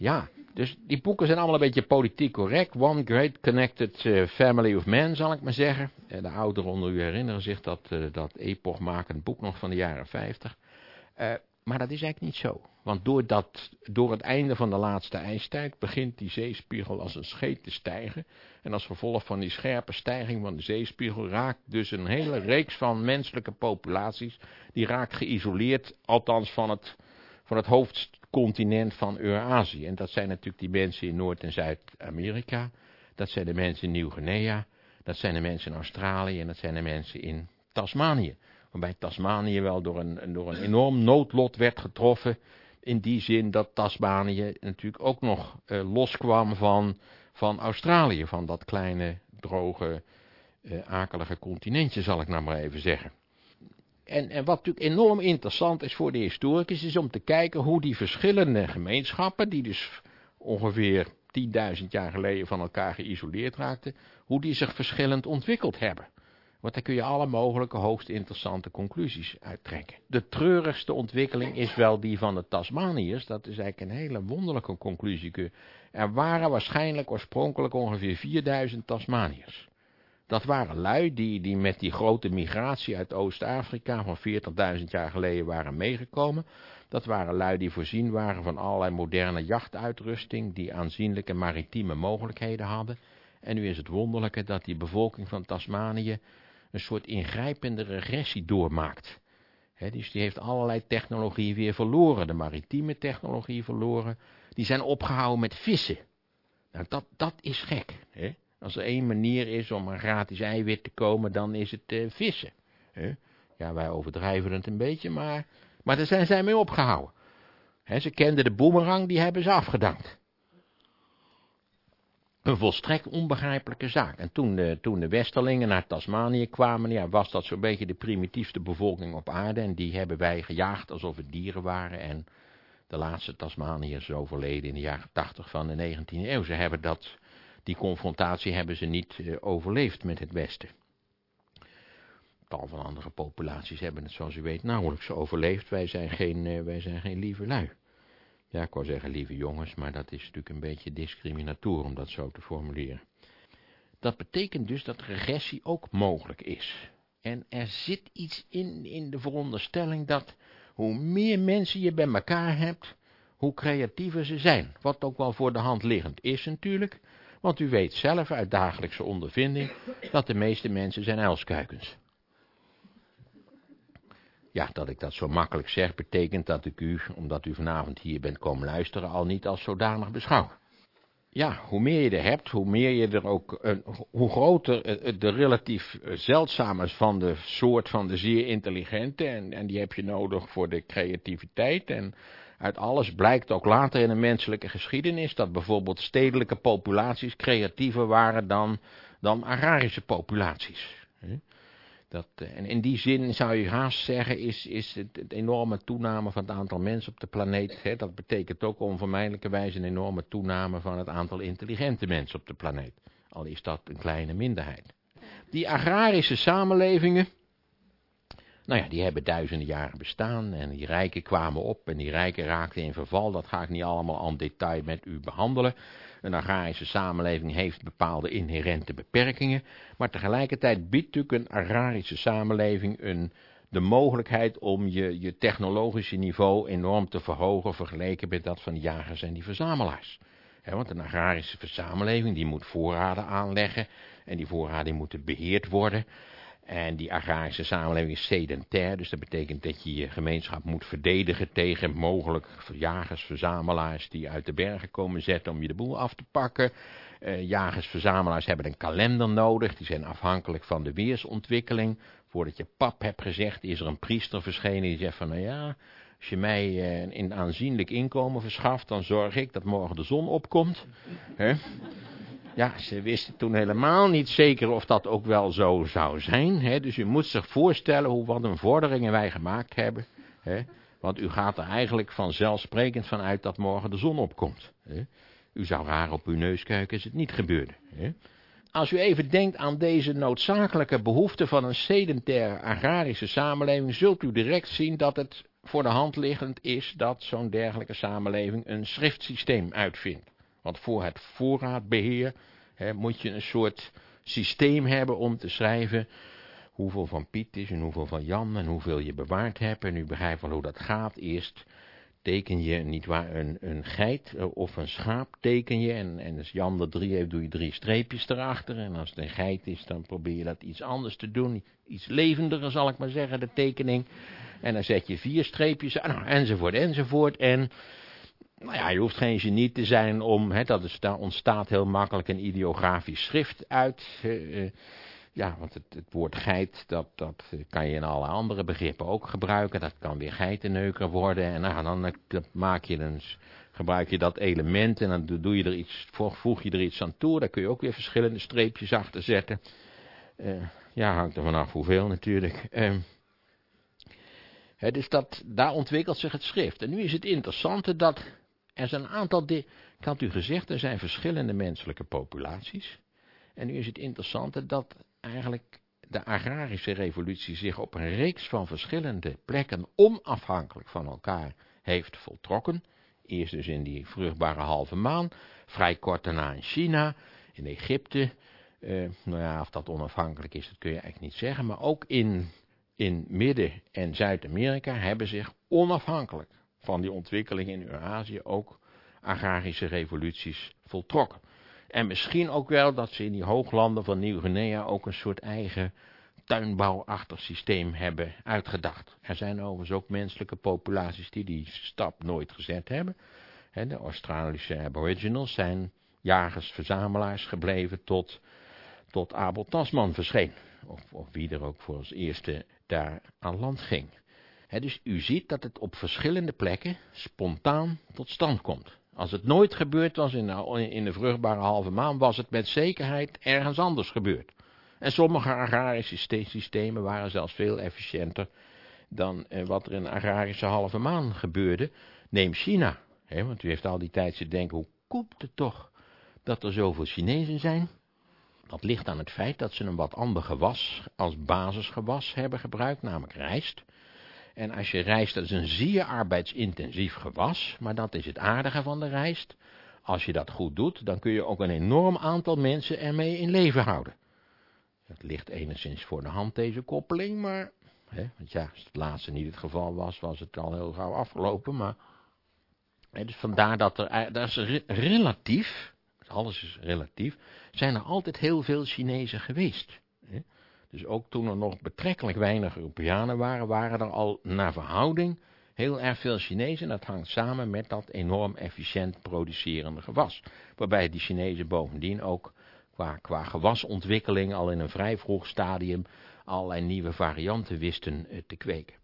Ja, dus die boeken zijn allemaal een beetje politiek correct. One Great Connected eh, Family of Men, zal ik maar zeggen. Uh, de ouderen onder u herinneren zich dat, uh, dat epochmakend boek nog van de jaren 50. maar dat is eigenlijk niet zo. Want door, dat, door het einde van de laatste ijstijd begint die zeespiegel als een scheet te stijgen. En als gevolg van die scherpe stijging van de zeespiegel raakt dus een hele reeks van menselijke populaties, die raakt geïsoleerd, althans van het, van het hoofdcontinent van Eurazië. En dat zijn natuurlijk die mensen in Noord- en Zuid-Amerika, dat zijn de mensen in Nieuw-Guinea, dat zijn de mensen in Australië en dat zijn de mensen in Tasmanië. Waarbij Tasmanië wel door een, door een enorm noodlot werd getroffen in die zin dat Tasmanië natuurlijk ook nog uh, loskwam van, van Australië, van dat kleine, droge, uh, akelige continentje, zal ik nou maar even zeggen. En, en wat natuurlijk enorm interessant is voor de historicus, is om te kijken hoe die verschillende gemeenschappen, die dus ongeveer 10.000 jaar geleden van elkaar geïsoleerd raakten, hoe die zich verschillend ontwikkeld hebben. Want daar kun je alle mogelijke hoogst interessante conclusies uittrekken. De treurigste ontwikkeling is wel die van de Tasmaniërs. Dat is eigenlijk een hele wonderlijke conclusie. Er waren waarschijnlijk oorspronkelijk ongeveer 4000 Tasmaniërs. Dat waren lui die, die met die grote migratie uit Oost-Afrika van 40.000 jaar geleden waren meegekomen. Dat waren lui die voorzien waren van allerlei moderne jachtuitrusting, die aanzienlijke maritieme mogelijkheden hadden. En nu is het wonderlijke dat die bevolking van Tasmanië een soort ingrijpende regressie doormaakt. dus die heeft allerlei technologie weer verloren, de maritieme technologie verloren. Die zijn opgehouden met vissen. Nou, dat, dat is gek. Als er één manier is om een gratis eiwit te komen, dan is het uh, vissen. Ja, wij overdrijven het een beetje, maar, maar daar zijn zij mee opgehouden. ze kenden de boemerang, die hebben ze afgedankt. Een volstrekt onbegrijpelijke zaak. En toen de, toen de Westerlingen naar Tasmanië kwamen, ja, was dat zo'n beetje de primitiefste bevolking op aarde. En die hebben wij gejaagd alsof het dieren waren. En de laatste Tasmaniërs overleden in de jaren 80 van de 19e eeuw. Ze hebben dat, die confrontatie hebben ze niet uh, overleefd met het Westen. Tal van andere populaties hebben het, zoals u weet, nauwelijks overleefd. Wij zijn geen, uh, wij zijn geen lieve lui. Ja, ik wou zeggen lieve jongens, maar dat is natuurlijk een beetje discriminator om dat zo te formuleren. Dat betekent dus dat regressie ook mogelijk is. En er zit iets in, in de veronderstelling dat hoe meer mensen je bij elkaar hebt, hoe creatiever ze zijn. Wat ook wel voor de hand liggend is natuurlijk, want u weet zelf uit dagelijkse ondervinding dat de meeste mensen zijn uilskuikens. Ja, dat ik dat zo makkelijk zeg, betekent dat ik u, omdat u vanavond hier bent komen luisteren, al niet als zodanig beschouw. Ja, hoe meer je er hebt, hoe meer je er ook, uh, hoe groter uh, de relatief zeldzame van de soort van de zeer intelligente, en, en die heb je nodig voor de creativiteit, en uit alles blijkt ook later in de menselijke geschiedenis, dat bijvoorbeeld stedelijke populaties creatiever waren dan, dan agrarische populaties. Dat, eh, en in die zin zou je haast zeggen, is, is het, enorme toename van het aantal mensen op de planeet, hè, dat betekent ook onvermijdelijkerwijs een enorme toename van het aantal intelligente mensen op de planeet. Al is dat een kleine minderheid. Die agrarische samenlevingen, nou ja, die hebben duizenden jaren bestaan en die rijken kwamen op en die rijken raakten in verval. Dat ga ik niet allemaal aan detail met u behandelen. Een agrarische samenleving heeft bepaalde inherente beperkingen, maar tegelijkertijd biedt natuurlijk een agrarische samenleving een, de mogelijkheid om je, je technologische niveau enorm te verhogen vergeleken met dat van de jagers en die verzamelaars. want een agrarische samenleving die moet voorraden aanleggen en die voorraden moeten beheerd worden. En die agrarische samenleving is sedentair, dus dat betekent dat je je gemeenschap moet verdedigen tegen mogelijk jagers, verzamelaars die uit de bergen komen zetten om je de boel af te pakken. Uh, jagers, verzamelaars hebben een kalender nodig, die zijn afhankelijk van de weersontwikkeling. Voordat je pap hebt gezegd, is er een priester verschenen die zegt van, nou ja, als je mij uh, een aanzienlijk inkomen verschaft, dan zorg ik dat morgen de zon opkomt. Ja, ze wisten toen helemaal niet zeker of dat ook wel zo zou zijn. Hè? Dus u moet zich voorstellen hoe wat een vorderingen wij gemaakt hebben. Hè? Want u gaat er eigenlijk vanzelfsprekend van uit dat morgen de zon opkomt. Hè? U zou raar op uw neus kijken als het niet gebeurde. Hè? Als u even denkt aan deze noodzakelijke behoefte van een sedentaire agrarische samenleving, zult u direct zien dat het voor de hand liggend is dat zo'n dergelijke samenleving een schriftsysteem uitvindt. Want voor het voorraadbeheer hè, moet je een soort systeem hebben om te schrijven hoeveel van Piet is en hoeveel van Jan en hoeveel je bewaard hebt. En u begrijpt wel hoe dat gaat. Eerst teken je niet waar een, een geit eh, of een schaap teken je. En, en als Jan er drie heeft, doe je drie streepjes erachter. En als het een geit is, dan probeer je dat iets anders te doen. Iets levendiger, zal ik maar zeggen, de tekening. En dan zet je vier streepjes, nou, enzovoort, enzovoort. En nou ja, je hoeft geen genie te zijn om, hè, dat is, daar ontstaat heel makkelijk een ideografisch schrift uit. Uh, ja, want het, het, woord geit, dat, dat kan je in alle andere begrippen ook gebruiken. Dat kan weer geitenneuker worden. En nou, dan, dan maak je een, gebruik je dat element en dan doe je er iets, voeg je er iets aan toe. Daar kun je ook weer verschillende streepjes achter zetten. Ja, hangt er vanaf hoeveel natuurlijk. Uh, dus dat, daar ontwikkelt zich het schrift. En nu is het interessante dat er zijn een aantal, ik had u gezegd, er zijn verschillende menselijke populaties. En nu is het interessante dat eigenlijk de agrarische revolutie zich op een reeks van verschillende plekken onafhankelijk van elkaar heeft voltrokken. Eerst dus in die vruchtbare halve maan, vrij kort daarna in China, in Egypte. Uh, nou ja, of dat onafhankelijk is, dat kun je eigenlijk niet zeggen. Maar ook in, in Midden- en Zuid-Amerika hebben zich onafhankelijk van die ontwikkeling in Eurazië ook agrarische revoluties voltrokken. En misschien ook wel dat ze in die hooglanden van Nieuw-Guinea ook een soort eigen tuinbouwachtig systeem hebben uitgedacht. Er zijn overigens ook menselijke populaties die die stap nooit gezet hebben. De Australische aboriginals zijn jagers-verzamelaars gebleven tot, tot Abel Tasman verscheen. Of, of wie er ook voor als eerste daar aan land ging. Dus u ziet dat het op verschillende plekken spontaan tot stand komt. Als het nooit gebeurd was in de, in de vruchtbare halve maan, was het met zekerheid ergens anders gebeurd. En sommige agrarische systemen waren zelfs veel efficiënter dan eh, wat er in de agrarische halve maan gebeurde. Neem China, want u heeft al die tijd zitten denken, hoe komt het toch dat er zoveel Chinezen zijn? Dat ligt aan het feit dat ze een wat ander gewas als basisgewas hebben gebruikt, namelijk rijst. En als je rijst, dat is een zeer arbeidsintensief gewas, maar dat is het aardige van de rijst. Als je dat goed doet, dan kun je ook een enorm aantal mensen ermee in leven houden. Het ligt enigszins voor de hand, deze koppeling, maar... Hè, want ja, als het laatste niet het geval was, was het al heel gauw afgelopen, maar... Hè, dus vandaar dat er, dat is relatief, alles is relatief, zijn er altijd heel veel Chinezen geweest. Hè. Dus ook toen er nog betrekkelijk weinig Europeanen waren, waren er al naar verhouding heel erg veel Chinezen. En dat hangt samen met dat enorm efficiënt producerende gewas. Waarbij die Chinezen bovendien ook qua, qua gewasontwikkeling al in een vrij vroeg stadium allerlei nieuwe varianten wisten eh, te kweken.